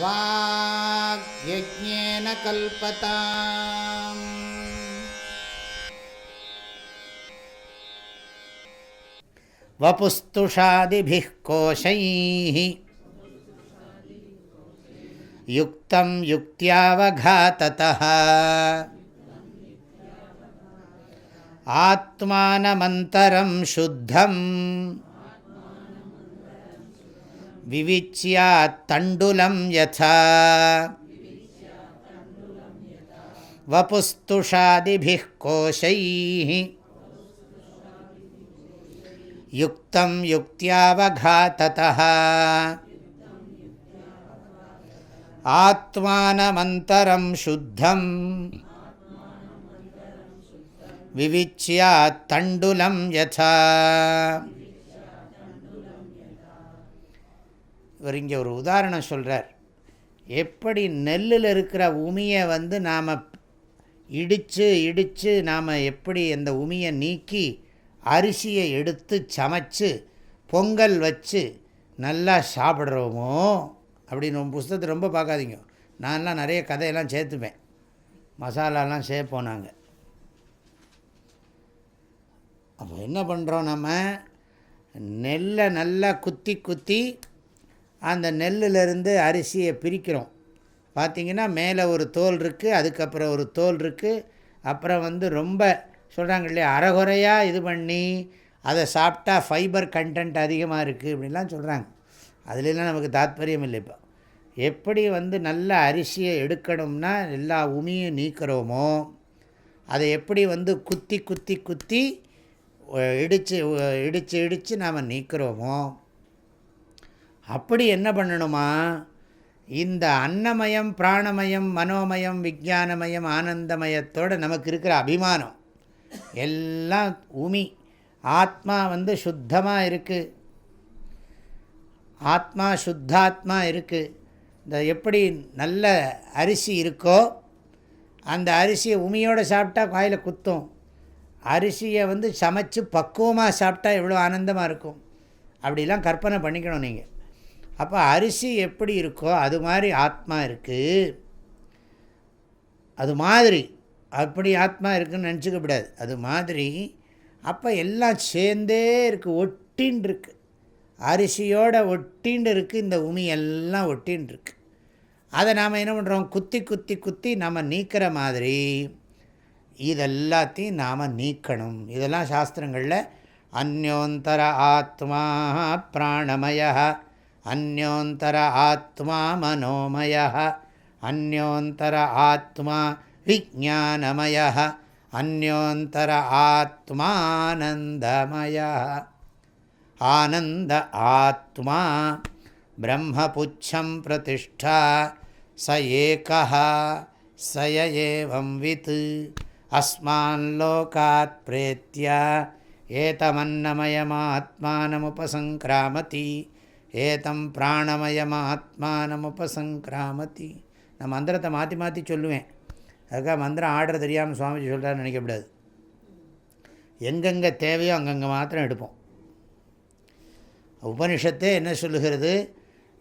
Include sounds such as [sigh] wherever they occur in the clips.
वाग्यज्ञेन कल्पताम्। वपुस्तुषादिभिः कोशैः। युक्तं युक्त्यावघाततः। आत्मानमन्तरं शुद्धम्। विविच्यात्तण्डुलं यथा। वपुस्तुषादिभिः कोशैः। युक्तं युक्त्यावघाततः। आत्मानमन्तरं शुद्धं विविच्यात्तण्डुलं यथा। இவர் இங்கே ஒரு உதாரணம் சொல்கிறார் எப்படி நெல்லில் இருக்கிற உமியை வந்து நாம் இடித்து இடித்து நாம் எப்படி அந்த உமியை நீக்கி அரிசியை எடுத்து சமைச்சு பொங்கல் வச்சு நல்லா சாப்பிட்றோமோ அப்படின்னு புஸ்தத்தை புஸ்தகத்தை ரொம்ப பார்க்காதீங்க. நான்லாம் நிறைய கதையெல்லாம் சேர்த்துப்பேன். மசாலாலாம் சேர்ப்போம் நாங்கள் அப்போ என்ன பண்ணுறோம் நம்ம? நெல்லை நல்லா குத்தி குத்தி அந்த நெல்லிலிருந்து அரிசியை பிரிக்கிறோம். பார்த்திங்கன்னா மேலே ஒரு தோல் இருக்குது அதுக்கப்புறம் ஒரு தோல் இருக்குது அப்புறம் வந்து ரொம்ப சொல்கிறாங்க இல்லையா அறகுறையாக இது பண்ணி அதை சாப்பிட்டா ஃபைபர் கண்டென்ட் அதிகமாக இருக்குது அப்படின்லாம் சொல்கிறாங்க அதுலலாம் நமக்கு தாத்பரியம் இல்லை இப்போ. எப்படி வந்து நல்ல அரிசியை எடுக்கணும்னா எல்லா உமியும் நீக்கிறோமோ அதை எப்படி வந்து குத்தி குத்தி குத்தி இடித்து இடித்து இடித்து நாம் நீக்கிறோமோ அப்படி என்ன பண்ணணுமா? இந்த அன்னமயம் பிராணமயம் மனோமயம் விஜானமயம் ஆனந்தமயத்தோடு நமக்கு இருக்கிற அபிமானம். எல்லாம் உமி. ஆத்மா வந்து சுத்தமாக இருக்குது ஆத்மா சுத்தாத்மா இருக்குது இந்த எப்படி நல்ல அரிசி இருக்கோ அந்த அரிசியை உமியோடு சாப்பிட்டா காயில் குத்தும். அரிசியை வந்து சமைச்சு பக்குவமாக சாப்பிட்டா எவ்வளோ ஆனந்தமாக இருக்கும். அப்படிலாம் கற்பனை பண்ணிக்கணும் நீங்கள் அப்போ அரிசி எப்படி இருக்கோ அது மாதிரி ஆத்மா இருக்குது அது மாதிரி அப்படி ஆத்மா இருக்குதுன்னு நினச்சிக்கப்படாது அது மாதிரி அப்போ எல்லாம் சேர்ந்தே இருக்குது ஒட்டின்னு இருக்குது அரிசியோட ஒட்டின்னு இருக்குது இந்த உமி எல்லாம் ஒட்டின்னு இருக்குது அதை நாம் என்ன பண்ணுறோம் குத்தி குத்தி குத்தி நம்ம நீக்கிற மாதிரி இதெல்லாத்தையும் நாம் நீக்கணும். இதெல்லாம் சாஸ்திரங்களில் அந்யோந்தர ஆத்மா பிராணமய அந்யோந்தர ஆத்மா மனோமய அந்யோந்தர ஆத்மா விஜானமய அந்யோந்தர ஆத்மானந்தமய ஆனந்த ஆத்மா பிரம்மபுச்சம் பிரதிஷ்டா ச ஏகா சய ஏவம் வித். அஸ்மான்லோகாத் பிரேத்திய ஏதமன்னமயமாத்மானமுபசங்கிராமதி. ஏதம் பிராணமயமாத்மானமுபசங்கிராமதி. நான் மந்திரத்தை மாற்றி மாற்றி சொல்லுவேன். அதுக்காக மந்திரம் ஆர்டர் தெரியாமல் சுவாமிஜி சொல்கிறான்னு நினைக்கக்கூடாது. எங்கெங்கே தேவையோ அங்கங்கே மாத்திரம் எடுப்போம். உபனிஷத்தே என்ன சொல்லுகிறது?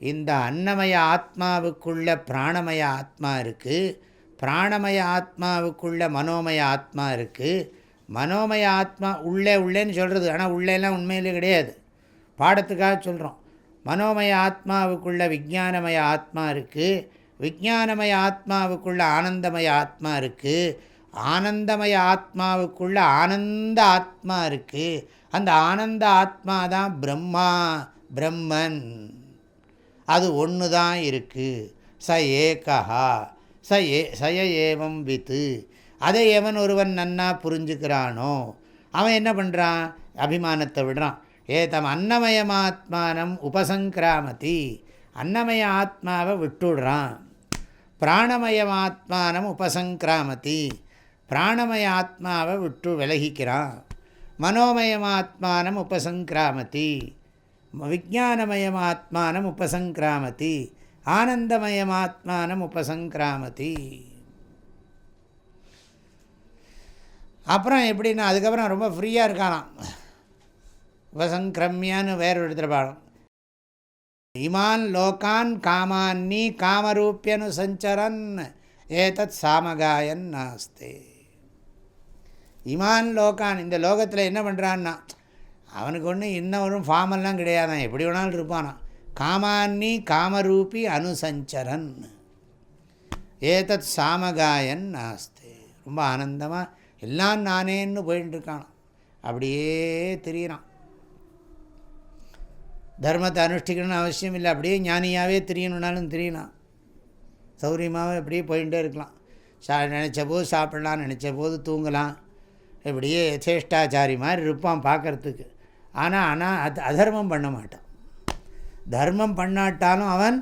இந்த அன்னமய ஆத்மாவுக்குள்ள பிராணமய ஆத்மா இருக்குது பிராணமய ஆத்மாவுக்குள்ள மனோமய ஆத்மா இருக்குது மனோமய ஆத்மா உள்ளே உள்ளேன்னு சொல்கிறது ஆனால் உள்ளேலாம் உண்மையிலே கிடையாது. பாடத்துக்காக சொல்கிறோம் மனோமய ஆத்மாவுக்குள்ள விஜானமய ஆத்மா இருக்குது விஜானமய ஆத்மாவுக்குள்ள ஆனந்தமய ஆத்மா இருக்குது ஆனந்தமய ஆத்மாவுக்குள்ள ஆனந்த ஆத்மா இருக்குது அந்த ஆனந்த ஆத்மா தான் பிரம்மா பிரம்மன். அது ஒன்று தான் இருக்குது ச ஏகா ச ஏ சய ஏவம் வித்து. அதை எவன் ஒருவன் நன்னா புரிஞ்சுக்கிறானோ அவன் என்ன பண்ணுறான் அபிமானத்தை விடுறான். ஏதம் அன்னமயமாத்மானம் உபசங்கிராமதி. அன்னமய ஆத்மாவை விட்டுடுறான். பிராணமயமாத்மானம் உபசங்கிராமதி. பிராணமய ஆத்மாவை விட்டு விலகிக்கிறான். மனோமயமாத்மானம் உபசங்கிராமதி. விஜானமயமாத்மானம் உபசங்கிராமதி. ஆனந்தமயமாத்மானம் உபசங்கிராமதி. அப்புறம் எப்படின்னா அதுக்கப்புறம் ரொம்ப ஃப்ரீயாக இருக்கானாம். உபசங்கிரமியான்னு வேறு இடத்துல பாடம். இமான் லோகான் காமான்னி காமரூப்பியனு சஞ்சரன் ஏதத் சாமகாயன் நாஸ்தே. இமான் லோகான் இந்த லோகத்தில் என்ன பண்ணுறான்னா அவனுக்கு ஒன்று இன்னும் ஒரு ஃபார்மெல்லாம் கிடையாதான் எப்படி வேணாலும் இருப்பானா காமான்னி காமரூபி அனுசஞ்சரன் ஏதத் சாமகாயன் நாஸ்தே. ரொம்ப ஆனந்தமாக எல்லாம் நானேன்னு போயிட்டு அப்படியே தெரியிறான். தர்மத்தை அனுஷ்டிக்கணும்னு அவசியம் இல்லை அப்படியே ஞானியாகவே தெரியணுன்னாலும் தெரியலாம். சௌரியமாகவே அப்படியே போயிட்டே இருக்கலாம். சா நினச்ச போது சாப்பிட்லாம் நினச்ச போது தூங்கலாம். இப்படியே யசேஷ்டாச்சாரி மாதிரி இருப்பான் பார்க்குறதுக்கு. ஆனால் ஆனால் அது அதர்மம் பண்ண மாட்டான். தர்மம் பண்ணாட்டாலும் அவன்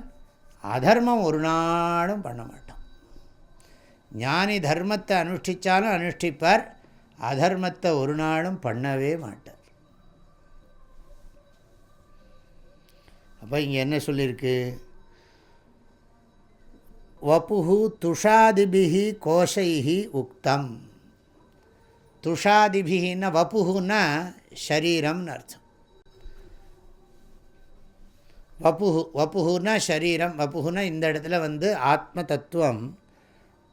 அதர்மம் ஒரு நாளும் பண்ண மாட்டான். ஞானி தர்மத்தை அனுஷ்டித்தாலும் அனுஷ்டிப்பார். அதர்மத்தை ஒரு நாளும் பண்ணவே மாட்டார். அப்போ இங்கே என்ன சொல்லியிருக்கு வப்புஹு துஷாதிபிகி கோஷைஹி உக்தம். துஷாதிபிகின்னா வப்புகுன்னா ஷரீரம்னு அர்த்தம். வப்புஹு வப்புகுன்னா ஷரீரம் வப்புகுன்னா இந்த இடத்துல வந்து ஆத்ம தத்துவம்.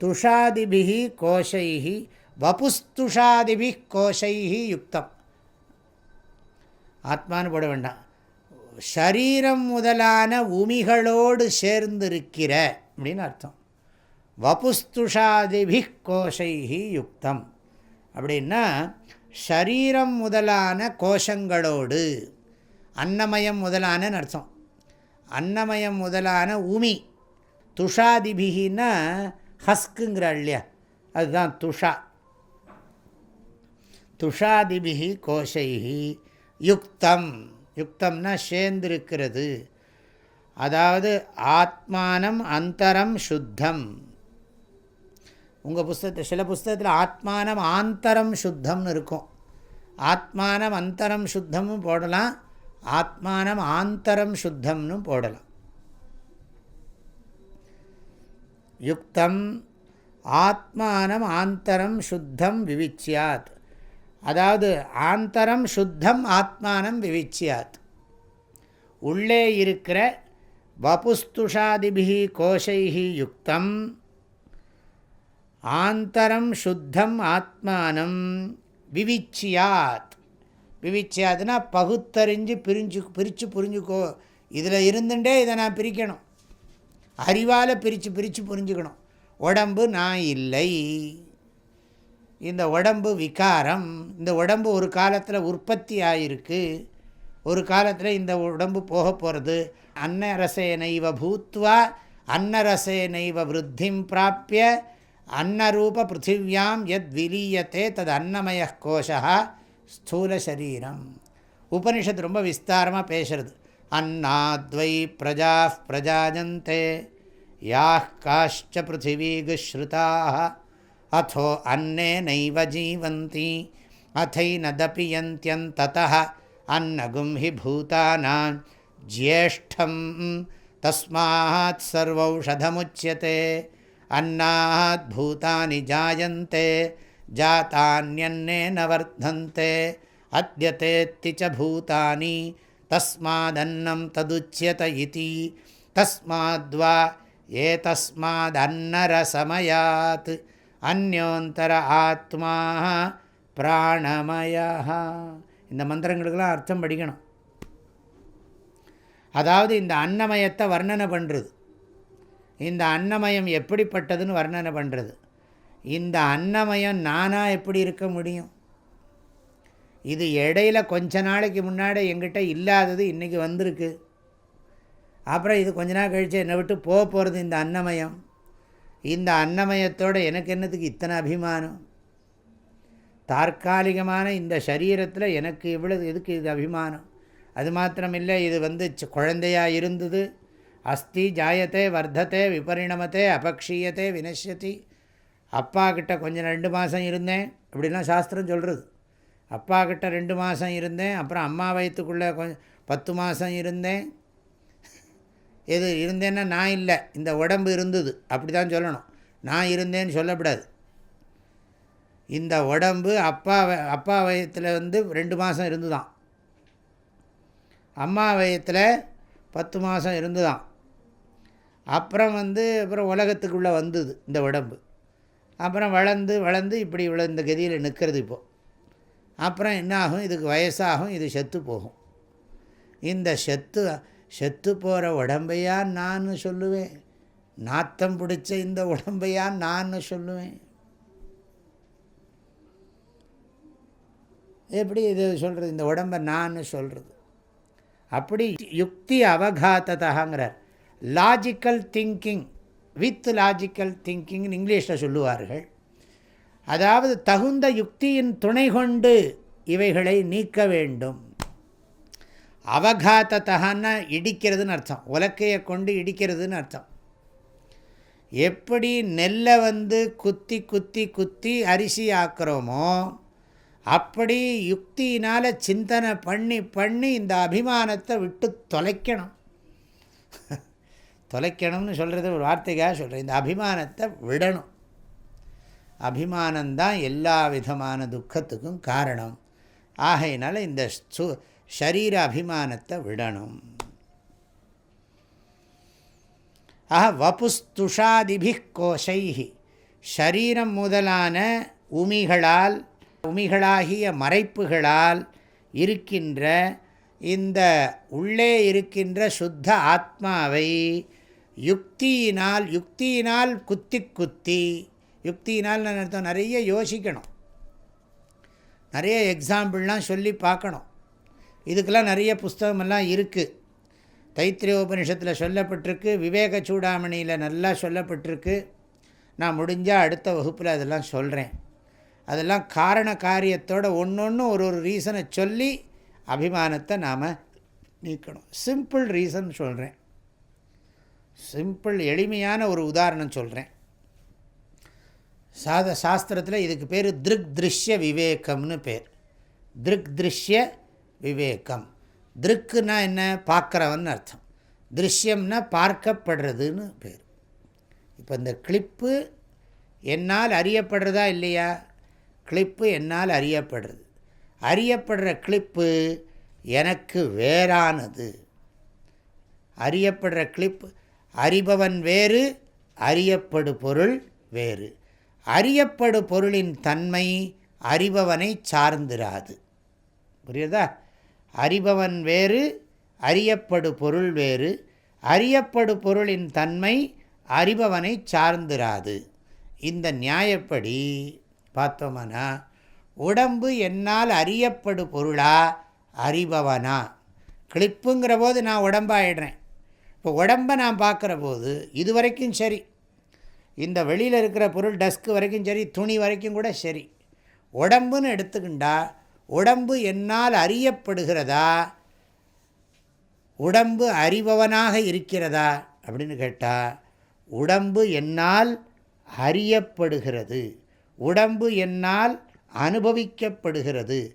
துஷாதிபிகி கோஷைஹி வபுஸ்துஷாதிபி கோஷைஹி யுக்தம். ஆத்மானு போட வேண்டாம். ஷரீரம் முதலான உமிகளோடு சேர்ந்திருக்கிற அப்படின்னு அர்த்தம். வபுஸ்துஷாதிபி கோஷைஹி யுக்தம். அப்படின்னா ஷரீரம் முதலான கோஷங்களோடு அன்னமயம் முதலான அர்த்தம். அன்னமயம் முதலான உமி துஷாதிபிகின்னா ஹஸ்க்குங்கிற இல்லையா? அதுதான் துஷா. துஷாதிபிகி கோஷைகி யுக்தம். யுக்தம்னா சேர்ந்திருக்கிறது. அதாவது ஆத்மானம் அந்தரம் சுத்தம். உங்கள் புஸ்தகத்தை சில புஸ்தகத்தில் ஆத்மானம் ஆந்தரம் சுத்தம்னு இருக்கும். ஆத்மானம் அந்தரம் சுத்தமும் போடலாம். ஆத்மானம் ஆந்தரம் சுத்தம்னு போடலாம். யுக்தம் ஆத்மானம் ஆந்தரம் சுத்தம் விவிச்சியாத். அதாவது ஆந்தரம் சுத்தம் ஆத்மானம் விவிச்சியாத். உள்ளே இருக்கிற வபுஸ்துஷாதிபிகி கோஷைஹி யுக்தம். ஆந்தரம் சுத்தம் ஆத்மானம் விவிச்சியாத். விவிச்சியாத்னா பகுத்தறிஞ்சு பிரிஞ்சு பிரித்து புரிஞ்சுக்கோ. இதில் இருந்துட்டே இதை நான் பிரிக்கணும். அறிவால் பிரித்து பிரித்து புரிஞ்சுக்கணும். உடம்பு நான் இல்லை. இந்த உடம்பு விகாரம் இந்த உடம்பு ஒரு காலத்தில் உற்பத்தி ஆகிருக்கு ஒரு காலத்தில் இந்த உடம்பு போக போகிறது அன்னரசேனைவ பூத்வா அன்னரசேனைவ விருத்திம் பிராப்பிய அன்னரூப பிருத்திவியாம் எத் விலீயத்தே தது அன்னமய கோஷா ஸ்தூல சரீரம். உபனிஷத்து ரொம்ப விஸ்தாரமாக பேசுறது. அன்னாத்வை பிரஜா பிரஜாஜந்தே யாஹ் காஷ்ச பிருத்திவீகுஸ்ருதாக अथो अन्नेनैव जीवन्ति। अथैनदपि यन्त्यन्ततः अन्नगुं हि भूतानां ज्येष्ठं तस्मात् सर्वौषधमुच्यते। अन्नात् भूतानि जायन्ते, जातान्यन्नेन वर्धन्ते। अद्यतेत्ति च भूतानि, तस्मादन्नं तदुच्यत इति। அந்யோந்தர ஆத்மா பிராணமயா இந்த மந்திரங்களுக்கெல்லாம் அர்த்தம் படிக்கணும். அதாவது இந்த அன்னமயத்தை வர்ணனை பண்ணுறது இந்த அன்னமயம் எப்படிப்பட்டதுன்னு வர்ணனை பண்ணுறது இந்த அன்னமயம் நானாக எப்படி இருக்க முடியும்? இது இடையில கொஞ்ச நாளைக்கு முன்னாடி எங்கிட்ட இல்லாதது இன்றைக்கி வந்திருக்கு. அப்புறம் இது கொஞ்ச நாள் கழித்து என்னை விட்டு போக போகிறது இந்த அன்னமயம். இந்த அன்னமயத்தோடு எனக்கு என்னத்துக்கு இத்தனை அபிமானம்? தற்காலிகமான இந்த சரீரத்தில் எனக்கு இவ்வளவு எதுக்கு இது அபிமானம்? அது மாத்திரமில்லை இது வந்து குழந்தையாக இருந்தது. அஸ்தி ஜாயத்தை வர்த்தத்தை விபரிணமத்தை அபக்ஷீயத்தை வினஷ்யத்தி அப்பா கிட்ட கொஞ்சம் ரெண்டு மாதம் இருந்தேன் அப்படிலாம் சாஸ்திரம் சொல்கிறது அப்பா கிட்ட ரெண்டு மாதம் இருந்தேன் அப்புறம் அம்மா வயிற்றுக்குள்ளே கொஞ்சம் பத்து மாதம் இருந்தேன். எது இருந்தேன்னா நான் இல்லை இந்த உடம்பு இருந்தது. அப்படி தான் சொல்லணும். நான் இருந்தேன்னு சொல்லக்கூடாது இந்த உடம்பு அப்பா அப்பா வயத்தில் வந்து ரெண்டு மாதம் இருந்து தான் அம்மா வயத்தில் பத்து மாதம் இருந்துதான். அப்புறம் வந்து அப்புறம் உலகத்துக்குள்ளே வந்தது இந்த உடம்பு. அப்புறம் வளர்ந்து வளர்ந்து இப்படி இவ்வளோ இந்த கதியில் நிற்கிறது இப்போது அப்புறம் என்ன ஆகும் இதுக்கு வயசாகும் இது செத்து போகும். இந்த செத்து செத்து போகிற உடம்பையா நான் சொல்லுவேன். நாத்தம் பிடிச்ச இந்த உடம்பையா நான் சொல்லுவேன். எப்படி இது சொல்கிறது இந்த உடம்பை நான் சொல்கிறது அப்படி யுக்தி அவகாத்ததாங்கிறார் லாஜிக்கல் திங்கிங் வித் லாஜிக்கல் திங்கிங்னு இங்கிலீஷில் சொல்லுவார்கள். அதாவது தகுந்த யுக்தியின் துணை கொண்டு இவைகளை நீக்க வேண்டும். அவகாத்தத்தகான்னா இடிக்கிறதுன்னு அர்த்தம். உலக்கையை கொண்டு இடிக்கிறதுன்னு அர்த்தம். எப்படி நெல்லை வந்து குத்தி குத்தி குத்தி அரிசி ஆக்கிறோமோ அப்படி யுக்தியினால் சிந்தனை பண்ணி பண்ணி இந்த அபிமானத்தை விட்டு தொலைக்கணும். தொலைக்கணும்னு சொல்கிறது ஒரு வார்த்தைக்காக சொல்கிறேன் இந்த அபிமானத்தை விடணும். அபிமானந்தான் எல்லா விதமான துக்கத்துக்கும் காரணம். ஆகையினால இந்த சு ஷரீர அபிமானத்தை விடணும். ஆஹ வபுஸ்துஷாதிபி கோஷைஹி. ஷரீரம் முதலான உமிகளால் உமிகளாகிய மறைப்புகளால் இருக்கின்ற இந்த உள்ளே இருக்கின்ற சுத்த ஆத்மாவை யுக்தியினால் யுக்தியினால் குத்தி குத்தி யுக்தியினால் நான் அர்த்தம் நிறைய யோசிக்கணும். நிறைய எக்ஸாம்பிள்லாம் சொல்லி பார்க்கணும். இதுக்கெல்லாம் நிறைய புஸ்தகமெல்லாம் இருக்குது தைத்திரிய உபனிஷத்தில் சொல்லப்பட்டிருக்கு விவேக சூடாமணியில் நல்லா சொல்லப்பட்டிருக்கு. நான் முடிஞ்சால் அடுத்த வகுப்பில் அதெல்லாம் சொல்கிறேன் அதெல்லாம் காரண காரியத்தோட ஒன்று ஒன்று ஒரு ஒரு ரீசனை சொல்லி அபிமானத்தை நாம் நீக்கணும். சிம்பிள் ரீசன் சொல்கிறேன் சிம்பிள் எளிமையான ஒரு உதாரணம் சொல்கிறேன் சாத சாஸ்திரத்தில் இதுக்கு பேர் திருக் திருஷ்ய விவேகம்னு பேர். திருக் திருஷ்ய விவேகம். திருக்குன்னா என்ன? பார்க்குறவன் அர்த்தம். திருஷ்யம்னா பார்க்கப்படுறதுன்னு பேர். இப்போ இந்த கிளிப்பு என்னால் அறியப்படுறதா இல்லையா? கிளிப்பு என்னால் அறியப்படுறது. அறியப்படுற கிளிப்பு எனக்கு வேறானது. அறியப்படுற கிளிப்பு அறிபவன் வேறு அறியப்படு பொருள் வேறு. அறியப்படு பொருளின் தன்மை அறிபவனை சார்ந்திராது. புரியுதா அறிபவன் வேறு அறியப்படு பொருள் வேறு. அறியப்படு பொருளின் தன்மை அறிபவனை சார்ந்திராது. இந்த நியாயப்படி பார்த்தோம்னா உடம்பு என்னால் அறியப்படு பொருளா அறிபவனா? கிளிப்புங்கிற போது நான் உடம்பாயிடுறேன். இப்போ உடம்பை நான் பார்க்குற போது இது வரைக்கும் சரி. இந்த வெளியில் இருக்கிற பொருள் டஸ்க்கு வரைக்கும் சரி துணி வரைக்கும் கூட சரி. உடம்புன்னு எடுத்துக்கிண்டா உடம்பு என்னால் அறியப்படுகிறதா? உடம்பு அறிபவனாக இருக்கிறதா? அப்படின்னு கேட்டால் உடம்பு என்னால் அறியப்படுகிறது. உடம்பு என்னால் அனுபவிக்கப்படுகிறது.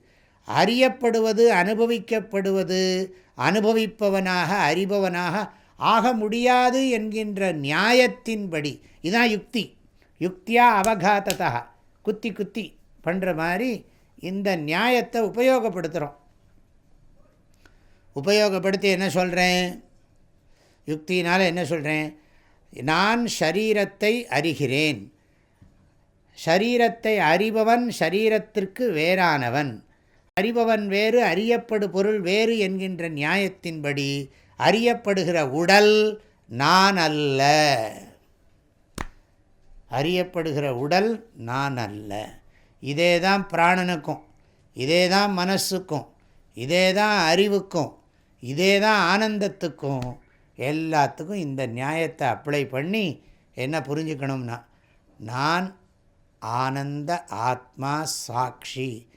அறியப்படுவது அனுபவிக்கப்படுவது அனுபவிப்பவனாக அறிபவனாக ஆக முடியாது என்கின்ற நியாயத்தின்படி. இதுதான் யுக்தி. யுக்தியா அவகாத்ததா குத்தி குத்தி பண்ணுற மாதிரி இந்த நியாயத்தை உபயோகப்படுத்துகிறோம் உபயோகப்படுத்தி என்ன சொல்கிறேன் யுக்தினால் என்ன சொல்கிறேன் நான் ஷரீரத்தை அறிகிறேன். ஷரீரத்தை அறிபவன் ஷரீரத்திற்கு வேறானவன். அறிபவன் வேறு அறியப்படு பொருள் வேறு என்கின்ற நியாயத்தின்படி அறியப்படுகிற உடல் நான் அல்ல. அறியப்படுகிற உடல் நான் அல்ல. இதே தான் பிராணனுக்கும் இதே தான் மனசுக்கும் இதே தான் அறிவுக்கும் இதே தான் ஆனந்தத்துக்கும் எல்லாத்துக்கும் இந்த நியாயத்தை அப்ளை பண்ணி என்ன புரிஞ்சுக்கணும்னா நான் ஆனந்த ஆத்மா சாட்சி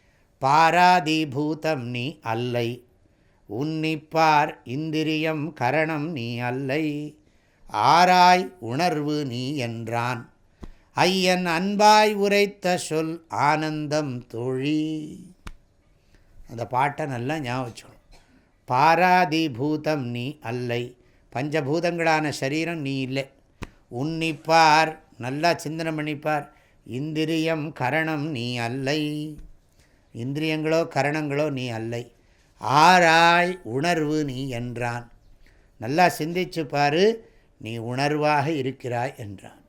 பாராதிபூதம் நீ அல்லை உன்னிப்பார் இந்திரியம் கரணம் நீ அல்லை ஆராய் உணர்வு நீ என்றான். ஐயன் அன்பாய் உரைத்த சொல் ஆனந்தம் தொழி. அந்த பாட்டை நல்லா ஞாபகம் பாராதிபூதம் நீ அல்லை பஞ்சபூதங்களான சரீரம் நீ இல்லை. உன்னிப்பார் நல்லா சிந்தனை பண்ணிப்பார் இந்திரியம் கரணம் நீ அல்லை. இந்திரியங்களோ கரணங்களோ நீ அல்லை. ஆராய் உணர்வு நீ என்றான். நல்லா சிந்திச்சு பாரு நீ உணர்வாக இருக்கிறாய் என்றான்.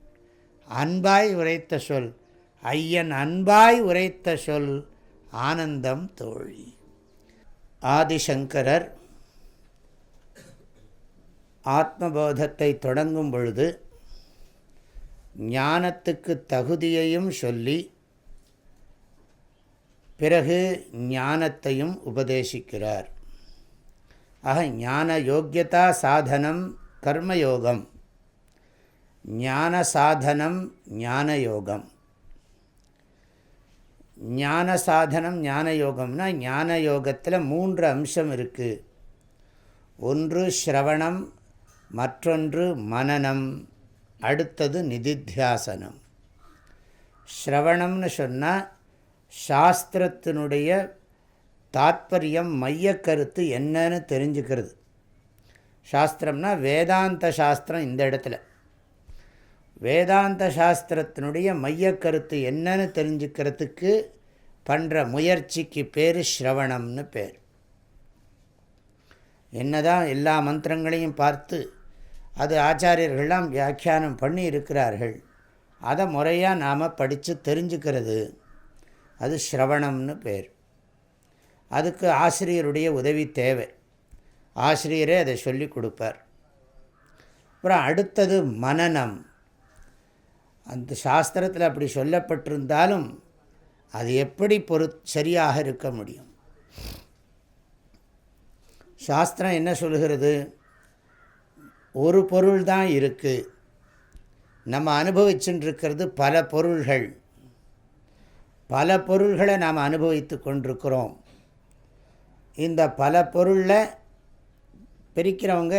அன்பாய் உரைத்த சொல். ஐயன் அன்பாய் உரைத்த சொல். ஆனந்தம் தோழி. ஆதிசங்கரர் ஆத்மபோதத்தை தொடங்கும் பொழுது ஞானத்துக்கு தகுதியையும் சொல்லி பிறகு ஞானத்தையும் உபதேசிக்கிறார். ஆக ஞான யோக்கியதா சாதனம் கர்மயோகம். ஞான சாதனம் ஞான யோகம் ஞான சாதனம் ஞான யோகம்னா ஞான யோகத்தில் மூன்று அம்சம் இருக்குது ஒன்று ஸ்ரவணம் மற்றொன்று மனநம் அடுத்தது நிதித்தியாசனம். ஸ்ரவணம்னு சொன்னால் சாஸ்திரத்தினுடைய தாத்பரியம் மையக்கருத்து என்னன்னு தெரிஞ்சுக்கிறது. சாஸ்திரம்னா வேதாந்த சாஸ்திரம் இந்த இடத்துல. வேதாந்த சாஸ்திரத்தினுடைய மையக்கருத்து என்னன்னு தெரிஞ்சுக்கிறதுக்கு பண்ணுற முயற்சிக்கு பேர் ஸ்ரவணம்னு பேர். என்னதான் எல்லா மந்திரங்களையும் பார்த்து அது ஆச்சாரியர்கள்லாம் வியாக்கியானம் பண்ணி இருக்கிறார்கள். அதை முறையாக நாம் படித்து தெரிஞ்சுக்கிறது. அது ஸ்ரவணம்னு பேர். அதுக்கு ஆசிரியருடைய உதவி தேவை. ஆசிரியரே அதை சொல்லிக் கொடுப்பார். அப்புறம் அடுத்தது மனநம். அந்த சாஸ்திரத்தில் அப்படி சொல்லப்பட்டிருந்தாலும் அது எப்படி பொரு சரியாக இருக்க முடியும்? சாஸ்திரம் என்ன சொல்கிறது ஒரு பொருள் தான் இருக்குது நம்ம அனுபவிச்சுட்டுருக்கிறது பல பொருள்கள். பல பொருள்களை நாம் அனுபவித்து கொண்டிருக்கிறோம். இந்த பல பொருளில் பிரிக்கிறவங்க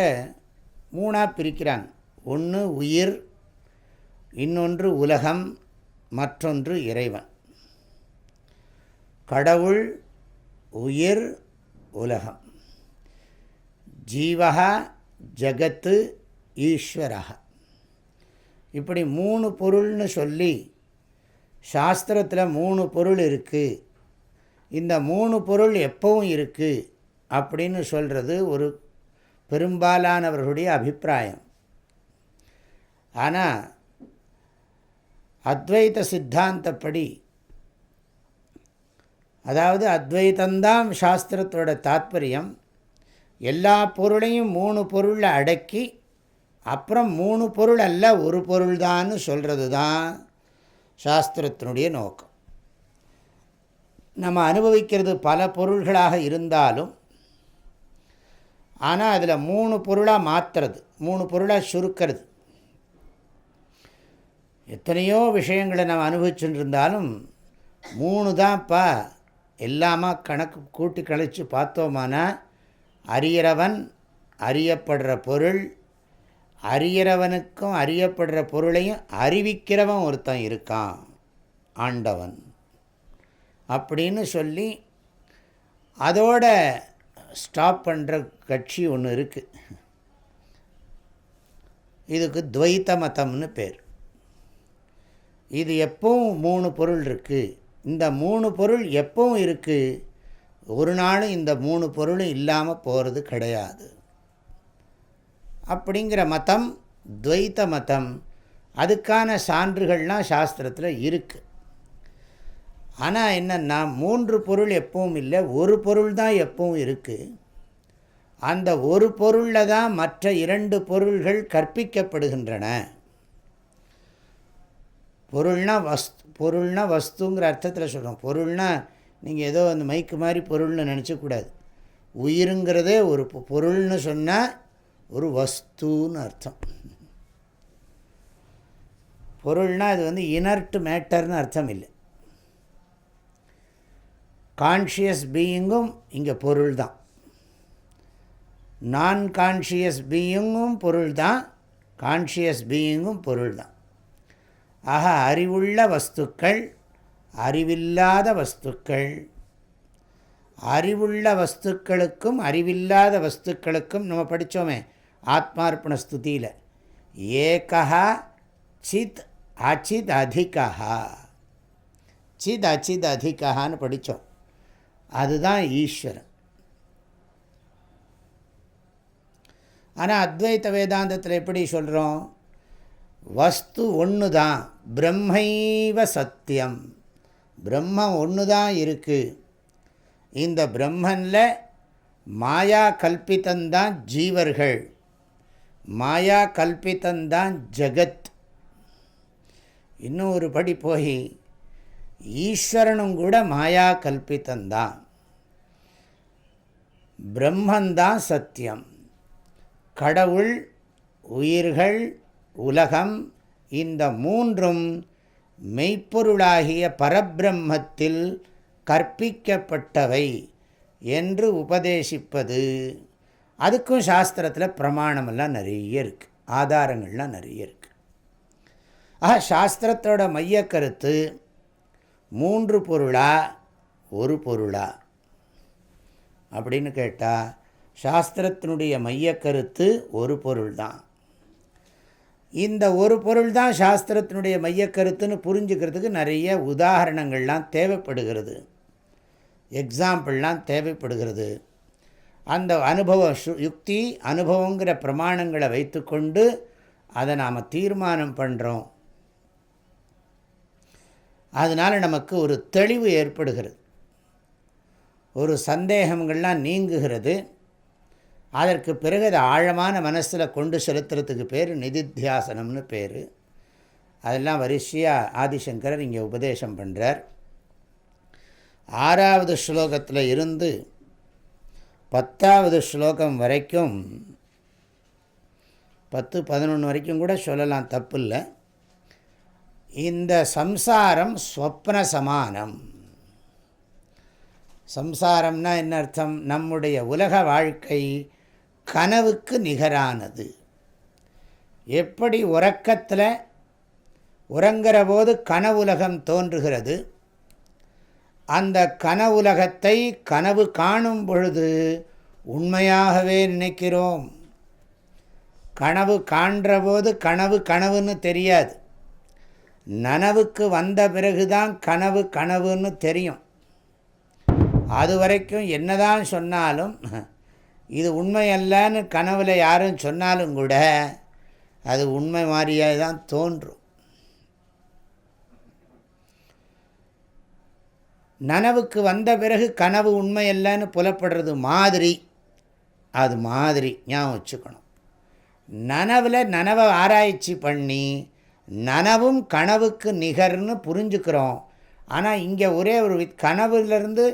மூணாக பிரிக்கிறாங்க. ஒன்று உயிர் இன்னொன்று உலகம் மற்றொன்று இறைவன். கடவுள் உயிர் உலகம். ஜீவகா ஜகத்து ஈஸ்வரா இப்படி மூணு பொருள்னு சொல்லி சாஸ்திரத்தில் மூணு பொருள் இருக்குது இந்த மூணு பொருள் எப்பவும் இருக்குது அப்படின்னு சொல்கிறது ஒரு பெரும்பாலானவர்களுடைய அபிப்பிராயம். ஆனால் அத்வைத சித்தாந்தப்படி அதாவது அத்வைத்தந்தான் சாஸ்திரத்தோட தாத்பரியம். எல்லா பொருளையும் மூணு பொருளில் அடக்கி அப்புறம் மூணு பொருள் அல்ல ஒரு பொருள்தான்னு சொல்கிறது தான் சாஸ்திரத்தினுடைய நோக்கம். நம்ம அனுபவிக்கிறது பல பொருள்களாக இருந்தாலும் ஆனால் அதில் மூணு பொருளாக மாற்றுறது மூணு பொருளாக சுருக்கிறது. எத்தனையோ விஷயங்களை நம்ம அனுபவிச்சுட்டு இருந்தாலும் மூணு தான்ப்பா எல்லாமா கணக்கு கூட்டி கழித்து பார்த்தோமானா அறியறவன் அறியப்படுற பொருள் அறியறவனுக்கும் அறியப்படுற பொருளையும் அறிவிக்கிறவன் ஒருத்தன் இருக்கான் ஆண்டவன். அப்படின்னு சொல்லி அதோட ஸ்டாப் பண்ணுற கட்சி ஒன்று இருக்குது இதுக்கு துவைத்த மதம்னு பேர். இது எப்பவும் மூணு பொருள் இருக்குது இந்த மூணு பொருள் எப்பவும் இருக்குது ஒரு நாளும் இந்த மூணு பொருளும் இல்லாமல் போகிறது கிடையாது. அப்படிங்கிற மதம் துவைத்த மதம். அதுக்கான சான்றுகள்லாம் சாஸ்திரத்தில் இருக்குது ஆனால் என்னென்னா மூன்று பொருள் எப்பவும் இல்லை ஒரு பொருள் தான் எப்பவும் இருக்குது அந்த ஒரு பொருளில் தான் மற்ற இரண்டு பொருள்கள் கற்பிக்கப்படுகின்றன. பொருள்னா வஸ்து பொருள்னா வஸ்துங்கிற அர்த்தத்தில் சொல்கிறோம் பொருள்னா நீங்கள் ஏதோ அந்த மைக்கு மாதிரி பொருள்னு நினச்சக்கூடாது உயிருங்கிறதே ஒரு பொருள்னு சொன்னால் ஒரு வஸ்துன்னு அர்த்தம். பொருள்னால் அது வந்து இனர்ட் மேட்டர்னு அர்த்தம் இல்லை. கான்ஷியஸ் பீயிங்கும் இங்கே பொருள் தான் நான் கான்ஷியஸ் பீயிங்கும் பொருள் தான் கான்ஷியஸ் பீயிங்கும் பொருள் தான் ஆக அறிவுள்ள வஸ்துக்கள் அறிவில்லாத வஸ்துக்கள். அறிவுள்ள வஸ்துக்களுக்கும் அறிவில்லாத வஸ்துக்களுக்கும் நம்ம படித்தோமே ஆத்மார்ப்பண ஸ்துதியில். ஏகா சித் அச்சித் அதிகா சித் அச்சித் அதிகான்னு படித்தோம் அதுதான் ஈஸ்வரன். ஆனால் அத்வைத வேதாந்தத்தில் எப்படி சொல்கிறோம் வஸ்து ஒன்று தான் பிரம்மைவ சத்தியம். பிரம்மம் ஒன்று தான் இருக்குது இந்த பிரம்மனில் மாயா கல்பித்தந்தான் ஜீவர்கள். மாயா கல்பித்தந்தான் ஜகத். இன்னும் ஒரு படி போய் ஈஸ்வரனும் கூட மாயா கல்பித்தந்தான். பிரம்மந்தான் சத்தியம். கடவுள் உயிர்கள் உலகம் இந்த மூன்றும் மெய்ப்பொருளாகிய பரபிரம்மத்தில் கற்பிக்கப்பட்டவை என்று உபதேசிப்பது. அதுக்கும் சாஸ்திரத்தில் பிரமாணமெல்லாம் நிறைய இருக்குது ஆதாரங்கள்லாம் நிறைய இருக்குது ஆக சாஸ்திரத்தோட மையக்கருத்து மூன்று பொருளா ஒரு பொருளா? அப்படின்னு கேட்டால் சாஸ்திரத்தினுடைய மையக்கருத்து ஒரு பொருள் தான் இந்த ஒரு பொருள் தான் சாஸ்திரத்தினுடைய மையக்கருத்துன்னு புரிஞ்சுக்கிறதுக்கு நிறைய உதாரணங்கள்லாம் தேவைப்படுகிறது. எக்ஸாம்பிள்லாம் தேவைப்படுகிறது. அந்த அனுபவ யுக்தி அனுபவங்கிற பிரமாணங்களை வைத்துக்கொண்டு அதை நாம் தீர்மானம் பண்ணுறோம் அதனால் நமக்கு ஒரு தெளிவு ஏற்படுகிறது. ஒரு சந்தேகங்கள்லாம் நீங்குகிறது. அதற்கு பிறகு அதை ஆழமான மனசில் கொண்டு செலுத்துறதுக்கு பேர் நிதித்தியாசனம்னு பேர். அதெல்லாம் வரிசையாக ஆதிசங்கரர் இங்கே உபதேசம் பண்ணுறார் ஆறாவது ஸ்லோகத்தில் இருந்து பத்தாவது ஸ்லோகம் வரைக்கும் பத்து பதினொன்று வரைக்கும் கூட சொல்லலாம் தப்பு இல்லை இந்த சம்சாரம் ஸ்வப்ன சமானம். சம்சாரம்னா என்ன அர்த்தம்? நம்முடைய உலக வாழ்க்கை கனவுக்கு நிகரானது. எப்படி உறக்கத்தில் உறங்குற போது கனவுலகம் தோன்றுகிறது? அந்த கனவுலகத்தை கனவு காணும் பொழுது உண்மையாகவே நினைக்கிறோம். கனவு காண்றபோது கனவு கனவுன்னு தெரியாது. நனவுக்கு வந்த பிறகுதான் கனவு கனவுன்னு தெரியும். அது வரைக்கும் என்னதான் சொன்னாலும் இது உண்மையல்லன்னு கனவில் யாரும் சொன்னாலும் கூட அது உண்மை மாதிரியே தான் தோன்றும். நனவுக்கு வந்த பிறகு கனவு உண்மையல்லன்னு புலப்படுறது மாதிரி. அது மாதிரி ஞாபகம் வச்சுக்கணும். நனவில் நனவை ஆராய்ச்சி பண்ணி நனவும் கனவுக்கு நிகர்னு புரிஞ்சுக்கிறோம். ஆனால் இங்கே ஒரே ஒரு கனவுலேருந்து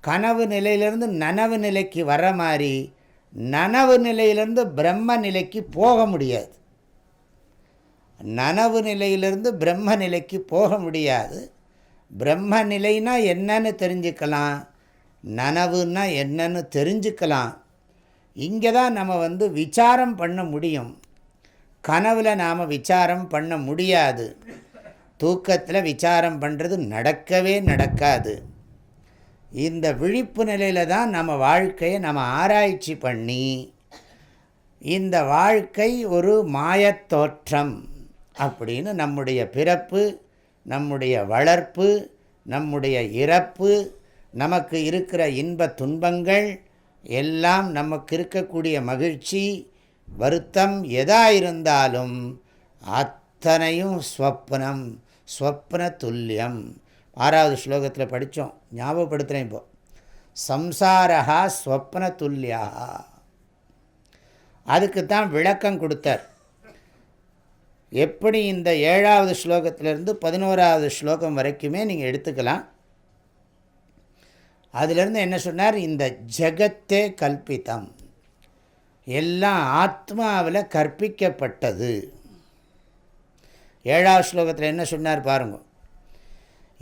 கனவு நிலையிலேருந்து நனவு நிலைக்கு வர மாதிரி நனவு நிலையிலேருந்து பிரம்ம நிலைக்கு போக முடியாது. நனவு நிலையிலிருந்து பிரம்ம நிலைக்கு போக முடியாது. பிரம்ம நிலைனா என்னன்னு தெரிஞ்சுக்கலாம். நனவுன்னா என்னன்னு தெரிஞ்சுக்கலாம். இங்கே தான் நம்ம வந்து விசாரம் பண்ண முடியும். கனவில் நாம் விசாரம் பண்ண முடியாது. தூக்கத்தில் விசாரம் பண்ணுறது நடக்கவே நடக்காது. இந்த விழிப்பு நிலையில் தான் நம்ம வாழ்க்கையை நம்ம ஆராய்ச்சி பண்ணி இந்த வாழ்க்கை ஒரு மாயத்தோற்றம் அப்படின்னு நம்முடைய பிறப்பு நம்முடைய வளர்ப்பு நம்முடைய இறப்பு நமக்கு இருக்கிற இன்ப துன்பங்கள் எல்லாம் நமக்கு இருக்கக்கூடிய மகிழ்ச்சி வருத்தம் எதா இருந்தாலும் அத்தனையும் ஸ்வப்னம் ஸ்வப்ன துல்லியம். ஆறாவது ஸ்லோகத்தில் படித்தோம் ஞாபகப்படுத்துகிறேன் இப்போது சம்சாரா ஸ்வப்ன துல்லியா அதுக்கு தான் விளக்கம் கொடுத்தார். எப்படி இந்த ஏழாவது ஸ்லோகத்திலேருந்து பதினோராவது ஸ்லோகம் வரைக்குமே நீங்கள் எடுத்துக்கலாம். அதிலிருந்து என்ன சொன்னார்? இந்த ஜகத்தே கல்பித்தம். எல்லாம் ஆத்மாவில் கற்பிக்கப்பட்டது. ஏழாவது ஸ்லோகத்தில் என்ன சொன்னார் பாருங்கள்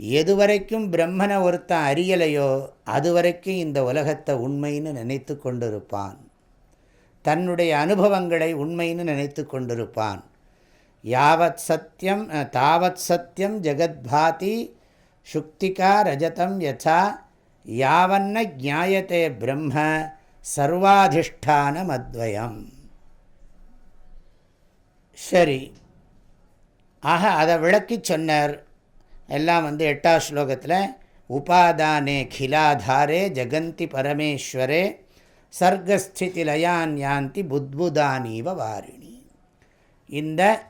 எது வரைக்கும் பிரம்மனை ஒருத்தன் அறியலையோ அது வரைக்கும் இந்த உலகத்தை உண்மைன்னு நினைத்து கொண்டிருப்பான். தன்னுடைய அனுபவங்களை உண்மைன்னு நினைத்து கொண்டிருப்பான். யாவத் சத்தியம் தாவத் சத்தியம் ஜெகத்பாதி சுக்திகா ரஜதம் யசா யாவன்ன ஜாயத்தே பிரம்ம சர்வாதிஷ்டானம் அத்வயம். சரி. ஆக அதை விளக்கி சொன்னார் எல்லாம் வந்து எட்டாம் ஸ்லோகத்தில் உபாதானே கிலாதாரே ஜெகந்தி பரமேஸ்வரே சர்க்கஸ்திதி லயான் யாந்தி புத்புதானீவ வாரிணி இந்த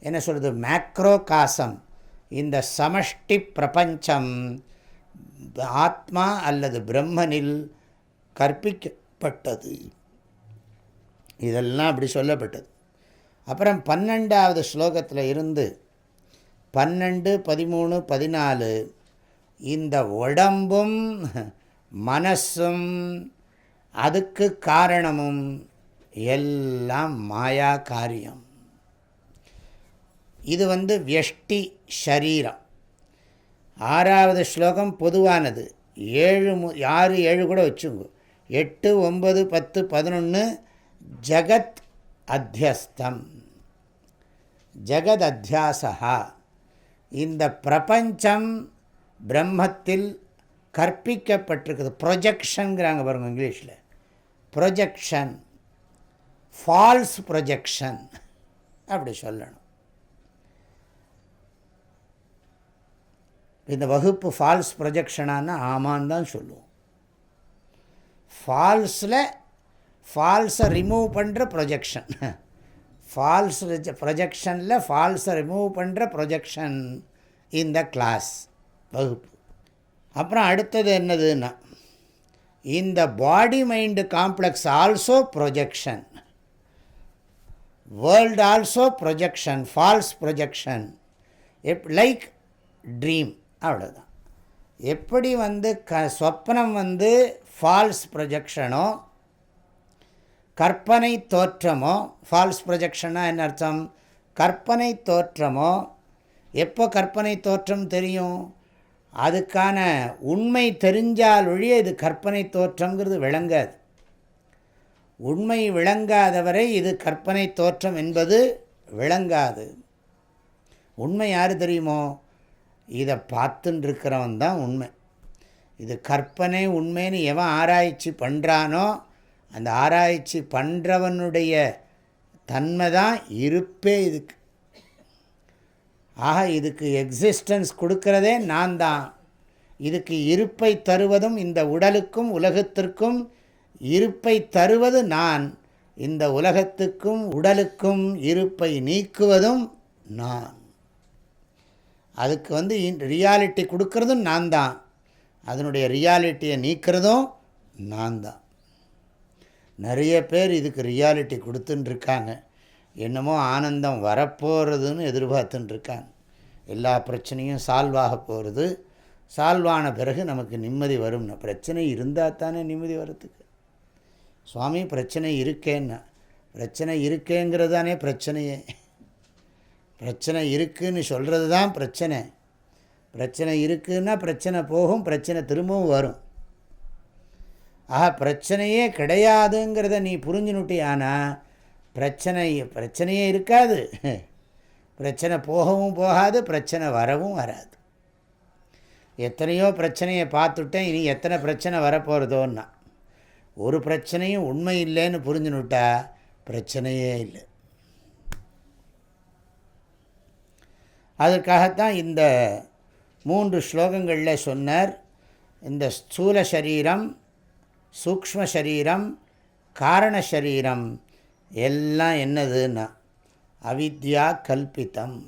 என்ன சொல்கிறது மேக்ரோ காசம் இந்த சமஷ்டி பிரபஞ்சம் ஆத்மா அல்லது பிரம்மனில் கற்பிக்கப்பட்டது. இதெல்லாம் அப்படி சொல்லப்பட்டது. அப்புறம் பன்னெண்டாவது ஸ்லோகத்தில் இருந்து பன்னெண்டு பதிமூணு பதினாலு. இந்த உடம்பும் மனசும் அதுக்கு காரணமும் எல்லாம் மாயா காரியம். இது வந்து வியஷ்டி ஷரீரம் ஆறாவது ஸ்லோகம் பொதுவானது. ஏழு மு ஆறு ஏழு கூட வச்சுங்க எட்டு ஒம்பது பத்து பதினொன்று ஜகத் அத்தியஸ்தம். ஜெகத் அத்தியாசா இந்த பிரபஞ்சம் பிரம்மத்தில் கற்பிக்கப்பட்டிருக்குது. ப்ரொஜெக்ஷனுங்கிறாங்க பாருங்க இங்கிலீஷில். ப்ரொஜெக்ஷன் ஃபால்ஸ் ப்ரொஜெக்ஷன் அப்படி சொல்லணும். இந்த வகுப்பு ஃபால்ஸ் ப்ரொஜெக்ஷனான்னு ஆமான்னு தான் சொல்லுவோம். ஃபால்ஸில் ஃபால்ஸை ரிமூவ் பண்ணுற ப்ரொஜெக்ஷன் ஃபால்ஸ் ப்ரொஜெக்ஷனில் ஃபால்ஸை ரிமூவ் பண்ணுற ப்ரொஜெக்ஷன் இந்த கிளாஸ் வகுப்பு. அப்புறம் அடுத்தது என்னதுன்னா இந்த body mind complex also projection world also projection false projection எப் லைக் ட்ரீம் அவ்வளோதான் எப்படி வந்து க சொப்னம் வந்து ஃபால்ஸ் ப்ரொஜெக்ஷனோ கற்பனை தோற்றமோ ஃபால்ஸ் ப்ரொஜெக்ஷன்னா என்ன அர்த்தம்? கற்பனை தோற்றமோ எப்போ கற்பனை தோற்றம் தெரியும்? அதுக்கான உண்மை தெரிஞ்சால் ஒழிய இது கற்பனை தோற்றங்கிறது விளங்காது. உண்மை விளங்காதவரை இது கற்பனை தோற்றம் என்பது விளங்காது. உண்மை யார் தெரியுமோ? இதை பார்த்துன்னு இருக்கிறவன் தான் உண்மை. இது கற்பனை உண்மைன்னு எவன் ஆராய்ச்சி பண்ணுறானோ அந்த ஆராய்ச்சி பண்ணுறவனுடைய தன்மை தான் இருப்பே இதுக்கு. ஆக இதுக்கு எக்ஸிஸ்டன்ஸ் கொடுக்கறதே நான் தான். இதுக்கு இருப்பை தருவதும் இந்த உடலுக்கும் உலகத்திற்கும் இருப்பை தருவது நான். இந்த உலகத்துக்கும் உடலுக்கும் இருப்பை நீக்குவதும் நான். அதுக்கு வந்து ரியாலிட்டி கொடுக்கறதும் நான் தான். அதனுடைய ரியாலிட்டியை நீக்கிறதும் நான் தான். நிறைய பேர் இதுக்கு ரியாலிட்டி கொடுத்துட்டுருக்காங்க என்னமோ ஆனந்தம் வரப்போகிறதுன்னு எதிர்பார்த்துட்டுருக்காங்க எல்லா பிரச்சனையும் சால்வ் ஆக போகிறது சால்வ் ஆன பிறகு நமக்கு நிம்மதி வரும்னு. பிரச்சனை இருந்தால் தானே நிம்மதி வர்றதுக்கு. சுவாமி பிரச்சனை இருக்கேன்னா. பிரச்சனை இருக்கேங்கிறது தானே பிரச்சனையே. பிரச்சனை இருக்குதுன்னு சொல்கிறது தான் பிரச்சனை. பிரச்சனை இருக்குதுன்னா பிரச்சனை போகும் பிரச்சனை திரும்பவும் வரும். ஆஹா பிரச்சனையே கிடையாதுங்கிறத நீ புரிஞ்சுனுட்டியானா? பிரச்சனை பிரச்சனையே இருக்காது. பிரச்சனை போகவும் போகாது பிரச்சனை வரவும் வராது. எத்தனையோ பிரச்சனையை பார்த்துட்டேன் இனி எத்தனை பிரச்சனை வரப்போகிறதோன்னா ஒரு பிரச்சனையும் உண்மை இல்லைன்னு புரிஞ்சுனுட்டா பிரச்சனையே இல்லை. அதற்காகத்தான் இந்த மூன்று ஸ்லோகங்களில் சொன்னார். இந்த ஸ்தூல சரீரம் சூக்ம சரீரம் காரண சரீரம் எல்லாம் என்னதுன்னா அவித்யா கல்பித்தம்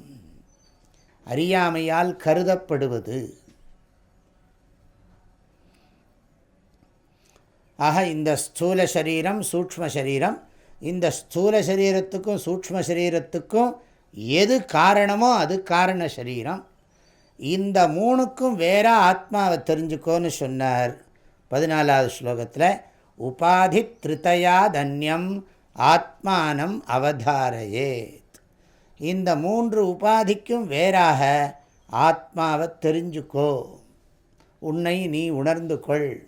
அறியாமையால் கருதப்படுவது. ஆக இந்த ஸ்தூல சரீரம் சூக்ம சரீரம் இந்த ஸ்தூல சரீரத்துக்கும் சூக்ம சரீரத்துக்கும் எது காரணமோ அது காரண சரீரம் இந்த மூணுக்கும் வேற ஆத்மாவை தெரிஞ்சுக்கோன்னு சொன்னார். பதினாலாவது ஸ்லோகத்தில் உபாதி திருத்தையா தன்யம் ஆத்மானம் அவதாரையேத். இந்த மூன்று உபாதிக்கும் வேறாக ஆத்மாவை தெரிஞ்சுக்கோ. உன்னை நீ உணர்ந்து கொள்.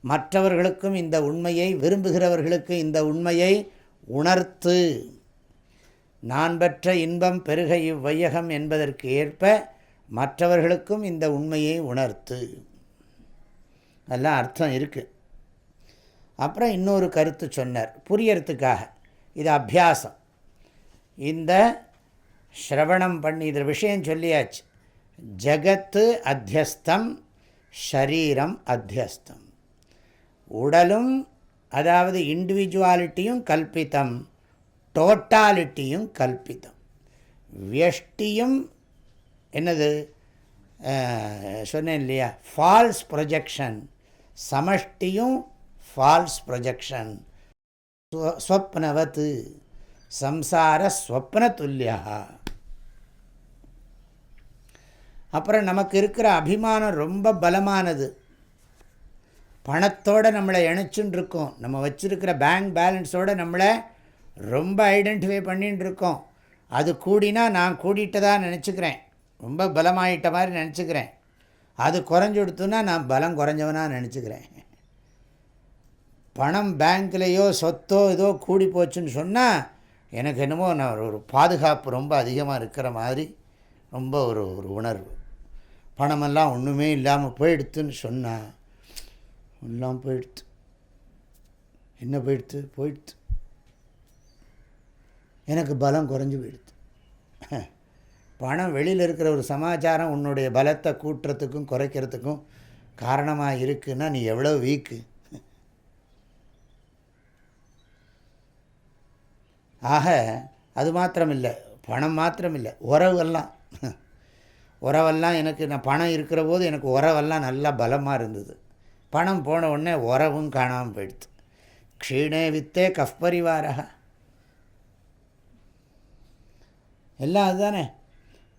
மற்றவர்களுக்கும் இந்த உண்மையை விரும்புகிறவர்களுக்கு இந்த உண்மையை உணர்த்து. நான் பெற்ற இன்பம் பெருக இவ்வையகம் என்பதற்கு ஏற்ப மற்றவர்களுக்கும் இந்த உண்மையை உணர்த்து. அதெல்லாம் அர்த்தம் இருக்குது அப்புறம் இன்னொரு கருத்து சொன்னார் புரியறதுக்காக. இது அபியாசம். இந்த ஸ்ரவணம் பண்ணி இதில் விஷயம் சொல்லியாச்சு. ஜகத்து அத்தியஸ்தம் ஷரீரம் அத்தியஸ்தம். உடலும் அதாவது இண்டிவிஜுவாலிட்டியும் கல்பித்தம் டோட்டாலிட்டியும் கல்பித்தம். வியஷ்டியும் என்னது? சொன்னேன் இல்லையா? ஃபால்ஸ் ப்ரொஜெக்ஷன் சமஷ்டியும் ஃபால்ஸ் ப்ரொஜெக்ஷன் ஸ்வப்னவத்து சம்சார ஸ்வப்ன துல்லியா அப்புறம் நமக்கு இருக்கிற அபிமானம் ரொம்ப பலமானது. பணத்தோடு நம்மளை இணைச்சுன்னு இருக்கோம் நம்ம வச்சுருக்கிற பேங்க் பேலன்ஸோடு நம்மளை ரொம்ப ஐடென்டிஃபை பண்ணின்னு இருக்கோம் அது கூடினா நான் கூடிட்டதாக நினச்சிக்கிறேன். ரொம்ப பலமாயிட்ட மாதிரி நினச்சிக்கிறேன். அது குறைஞ்சி கொடுத்துன்னா நான் பலம் குறைஞ்சவனாக நினச்சிக்கிறேன். பணம் பேங்க்லேயோ சொத்தோ ஏதோ கூடி போச்சுன்னு சொன்னால் எனக்கு என்னமோ நான் ஒரு பாதுகாப்பு ரொம்ப அதிகமாக இருக்கிற மாதிரி ரொம்ப ஒரு ஒரு உணர்வு. பணமெல்லாம் ஒன்றுமே இல்லாமல் போயிடுத்துன்னு சொன்னால் எல்லாம் போயிடுத்து. என்ன போயிடுத்து? போயிடுத்து. எனக்கு பலம் குறைஞ்சி போயிடுது பணம் வெளியில் இருக்கிற ஒரு சமாச்சாரம் உன்னுடைய பலத்தை கூட்டுறதுக்கும் குறைக்கிறதுக்கும் காரணமாக இருக்குன்னா நீ எவ்வளோ வீக்கு ஆக அது மாத்திரம் இல்லை பணம் மாத்திரம் இல்லை உறவெல்லாம். உறவெல்லாம் எனக்கு நான் பணம் இருக்கிற போது எனக்கு உறவெல்லாம் நல்லா பலமாக இருந்தது. பணம் போன உடனே உறவும் காணாமல் போயிடுது. க்ஷீணே வித்தே கஃபரிவாரா எல்லாம் அதுதானே?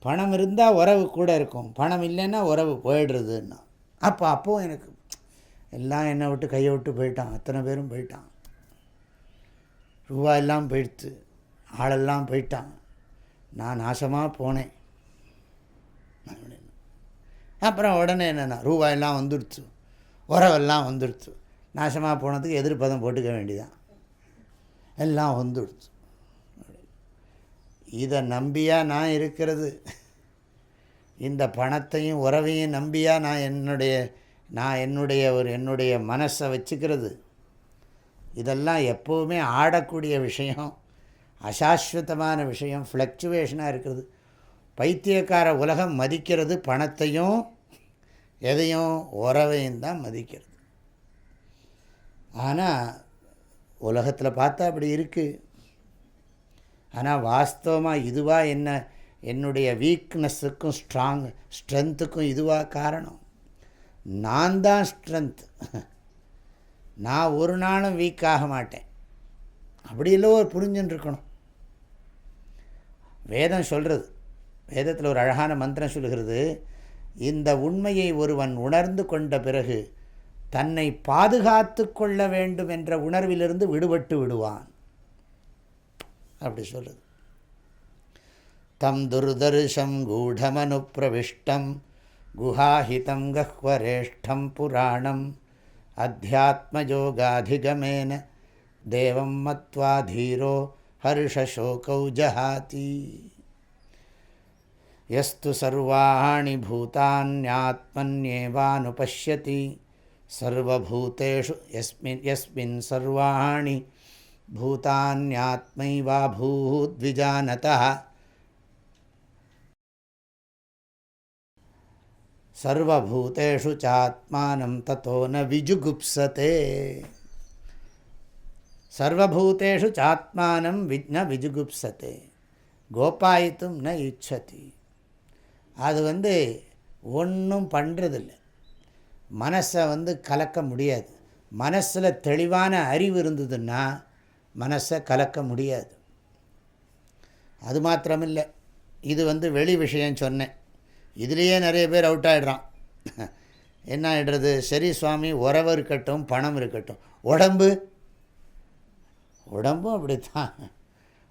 பணம் இருந்தால் உறவு கூட இருக்கும். பணம் இல்லைன்னா உறவு போயிடுறதுன்னா. அப்போ அப்போது எனக்கு எல்லாம் என்னை விட்டு கையை விட்டு போயிட்டான். அத்தனை பேரும் போயிட்டான். ரூபா எல்லாம் போயிடுத்து ஆளெல்லாம் போயிட்டான். நான் நாசமாக போனேன். அப்புறம் உடனே என்னென்னா ரூபாயெல்லாம் வந்துடுச்சு உறவெல்லாம் வந்துடுச்சு நாசமாக போனதுக்கு எதிர்ப்பதம் போட்டுக்க வேண்டியதான் எல்லாம் வந்துடுச்சு இதை நம்பியா நான் இருக்கிறது. இந்த பணத்தையும் உறவையும் நம்பியா நான் என்னுடைய நான் என்னுடைய ஒரு என்னுடைய மனசை வச்சுக்கிறது. இதெல்லாம் எப்போவுமே ஆடக்கூடிய விஷயம் அசாஸ்வதமான விஷயம் ஃப்ளக்சுவேஷனாக இருக்கிறது. பைத்தியக்கார உலகம் மதிக்கிறது பணத்தையும் எதையும் உறவையும் தான் மதிக்கிறது. ஆனால் உலகத்தில் பார்த்தா அப்படி இருக்குது ஆனால் வாஸ்தவமாக இதுவாக என்ன? என்னுடைய வீக்னஸுக்கும் ஸ்ட்ராங் ஸ்ட்ரென்த்துக்கும் இதுவாக காரணம்? நான் தான் ஸ்ட்ரென்த் நான் ஒரு நாளும் வீக் ஆக மாட்டேன். அப்படி ஒரு புரிஞ்சுன்னு இருக்கணும் வேதம் சொல்கிறது வேதத்தில் ஒரு அழகான மந்திரம் சொல்கிறது இந்த உண்மையை ஒருவன் உணர்ந்து கொண்ட பிறகு தன்னை பாதுகாத்து கொள்ள வேண்டும் என்ற உணர்விலிருந்து விடுபட்டு விடுவான். அப்படி சொல்லுது. தம் துர்தர்ஷம் கூடமனு பிரவிஷ்டம் குஹாஹிதம் கஹ்வரேஷ்டம் புராணம் அத்தியாத்மயோகாதிகமேன தேவம் மத்வா தீரோ ஹர்ஷசோகௌ ஜஹாதி. எஸ்து சர்வாணி பூதான்யாத்மன்யேவானுபஷ்யதி சர்வூத்தேஷு எஸ்மின் எஸ்மின் சர்வாணி பூதான்யாத்மைவா பூத்விஜானதா சர்வூத்தேஷு சாத்மானம் தத்தோ ந விஜுகுப்சதே சர்வூத்தேஷு சாத்மானம் விஜ்ன விஜுகுப்சதே கோபாயித்தும் ந இச்சதி அது வந்து ஒன்றும் பண்ணுறதில்ல மனசை வந்து கலக்க முடியாது। மனசில் தெளிவான அறிவு இருந்ததுன்னா மனசை கலக்க முடியாது. அது மாத்திரமில்லை. இது வந்து வெளி விஷயம் சொன்னேன். இதுலேயே நிறைய பேர் அவுட் ஆகிடுறான் [laughs] என்ன ஆகிடுறது சரி சுவாமி உறவு இருக்கட்டும் பணம் இருக்கட்டும். உடம்பு? உடம்பும் அப்படித்தான்.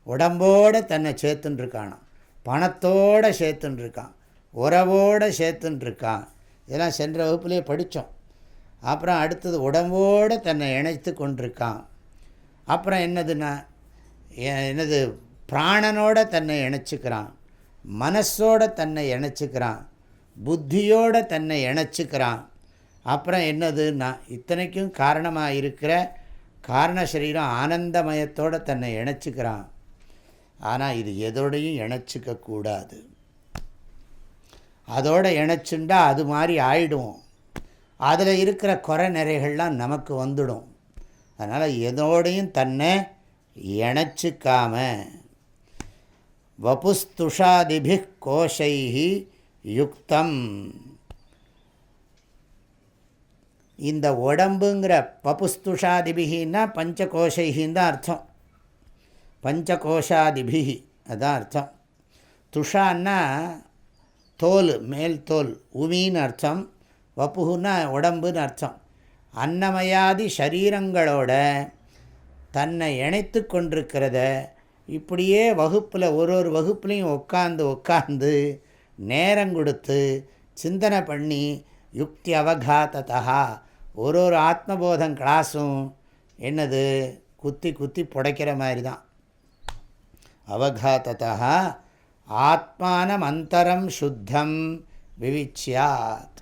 உடம்போடு தன்னை சேர்த்துன்ருக்கானான் பணத்தோடு சேர்த்துன்ருக்கான் உறவோடு சேர்த்துன்ருக்கான் இதெல்லாம் சென்ற வகுப்புலேயே படித்தோம். அப்புறம் அடுத்தது உடம்போடு தன்னை இணைத்து கொண்டிருக்கான். அப்புறம் என்னதுன்னா என்னது பிராணனோட தன்னை இணைச்சிக்கிறான். மனசோட தன்னை இணைச்சிக்கிறான். புத்தியோட தன்னை இணைச்சிக்கிறான். அப்புறம் என்னதுன்னா இத்தனைக்கும் காரணமாக இருக்கிற காரண சரீரம் ஆனந்தமயத்தோடு தன்னை இணைச்சிக்கிறான். ஆனால் இது எதோடையும் இணைச்சிக்கக்கூடாது அதோடு இணைச்சுண்டா அது மாதிரி ஆயிடுவோம். அதில் இருக்கிற குறை நிறைகள்லாம் நமக்கு வந்துடும். அதனால் எதோடையும் தன்னை இணைச்சிக்காம. வபுஸ்துஷாதிபி கோஷைஹி யுக்தம். இந்த உடம்புங்கிற பபுஸ்துஷாதிபிகின்னா பஞ்சகோஷைகின்னு தான் அர்த்தம். பஞ்சகோஷாதிபிகி அதான் அர்த்தம். துஷான்னா தோல் மேல் தோல் உமின்னு அர்த்தம். வப்புகுன்னா உடம்புன்னு அர்த்தம். அன்னமயாதி சரீரங்களோட தன்னை இணைத்து கொண்டிருக்கிறத இப்படியே வகுப்பில் ஒரு ஒரு வகுப்புலையும் உட்காந்து உட்காந்து நேரம் கொடுத்து சிந்தனை பண்ணி யுக்தி அவகாத்ததா ஒரு ஒரு ஆத்மபோதம் கிளாஸும் என்னது? குத்தி குத்தி புடைக்கிற மாதிரி தான் அவகாத்ததா ஆத்மானம் அந்தரம் சுத்தம் விவிச்சியாத்.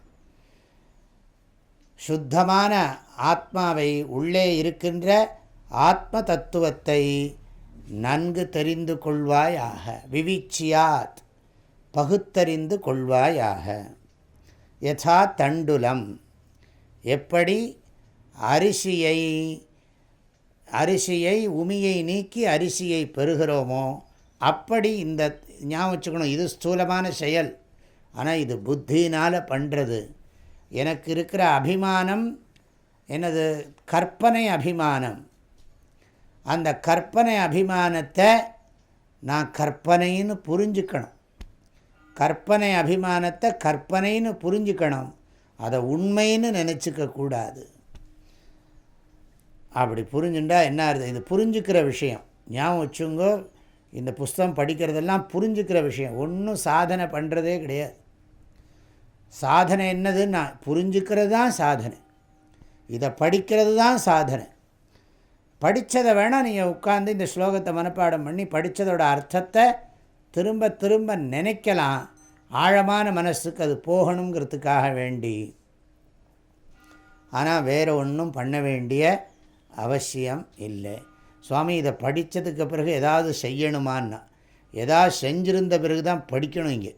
சுத்தமான ஆத்மாவை உள்ளே இருக்கின்ற ஆத்ம தத்துவத்தை நன்கு தெரிந்து கொள்வாயாக விவிச்சியாத் பகுத்தறிந்து கொள்வாயாக. யதா தண்டுலம். எப்படி அரிசியை அரிசியை உமியை நீக்கி அரிசியை பெறுகிறோமோ அப்படி இந்த ஞாபகம் வச்சுக்கணும் இது ஸ்தூலமான செயல். ஆனால் இது புத்தினால் பண்ணுறது எனக்கு இருக்கிற அபிமானம் எனது கற்பனை அபிமானம். அந்த கற்பனை அபிமானத்தை நான் கற்பனைன்னு புரிஞ்சுக்கணும். கற்பனை அபிமானத்தை கற்பனைன்னு புரிஞ்சுக்கணும். அதை உண்மைன்னு நினச்சிக்க கூடாது. அப்படி புரிஞ்சுண்டா என்ன ஆகுது இது புரிஞ்சுக்கிற விஷயம். ஞாபகம் வச்சுங்கோ இந்த புஸ்தகம் படிக்கிறதெல்லாம் புரிஞ்சுக்கிற விஷயம். ஒன்றும் சாதனை பண்ணுறதே கிடையாது. சாதனை என்னதுன்னா புரிஞ்சுக்கிறது தான் சாதனை. இதை படிக்கிறது தான் சாதனை. படித்ததை வேணால் நீங்கள் உட்காந்து இந்த ஸ்லோகத்தை மனப்பாடம் பண்ணி படித்ததோட அர்த்தத்தை திரும்ப திரும்ப நினைக்கலாம். ஆழமான மனசுக்கு அது போகணுங்கிறதுக்காக வேண்டி. ஆனால் வேறு ஒன்றும் பண்ண வேண்டிய அவசியம் இல்லை. சுவாமி இதை படித்ததுக்கு பிறகு ஏதாவது செய்யணுமான்னா ஏதாவது செஞ்சிருந்த பிறகு தான் படிக்கணும் இங்கே.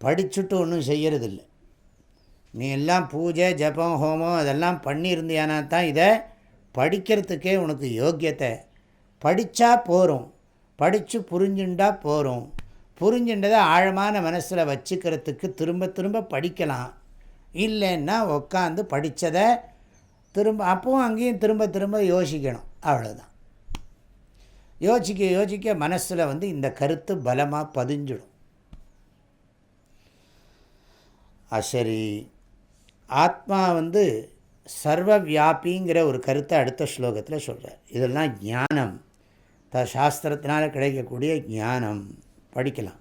படிச்சுட்டு ஒன்றும் செய்கிறதில்ல நீ எல்லாம் பூஜை ஜபம் ஹோமம் அதெல்லாம் பண்ணியிருந்தியானா தான் இதை படிக்கிறதுக்கே உனக்கு யோக்கியத்தை. படித்தா போகிறோம் படித்து புரிஞ்சுண்டா போகிறோம் புரிஞ்சுன்றதை ஆழமான மனசில் வச்சுக்கிறதுக்கு திரும்ப திரும்ப படிக்கலாம். இல்லைன்னா உட்காந்து படித்ததை திரும்ப அப்பவும் அங்கேயும் திரும்ப திரும்ப யோசிக்கணும். அவ்வளோதான் யோசிக்க யோசிக்க மனசில் வந்து இந்த கருத்து பலமாக பதிஞ்சிடும். சரி. ஆத்மா வந்து சர்வ வியாபிங்கிற ஒரு கருத்தை அடுத்த ஸ்லோகத்தில் சொல்கிறார் இதெல்லாம் ஞானம். த சாஸ்திரத்தினால் கிடைக்கக்கூடிய ஞானம். படிக்கலாம்.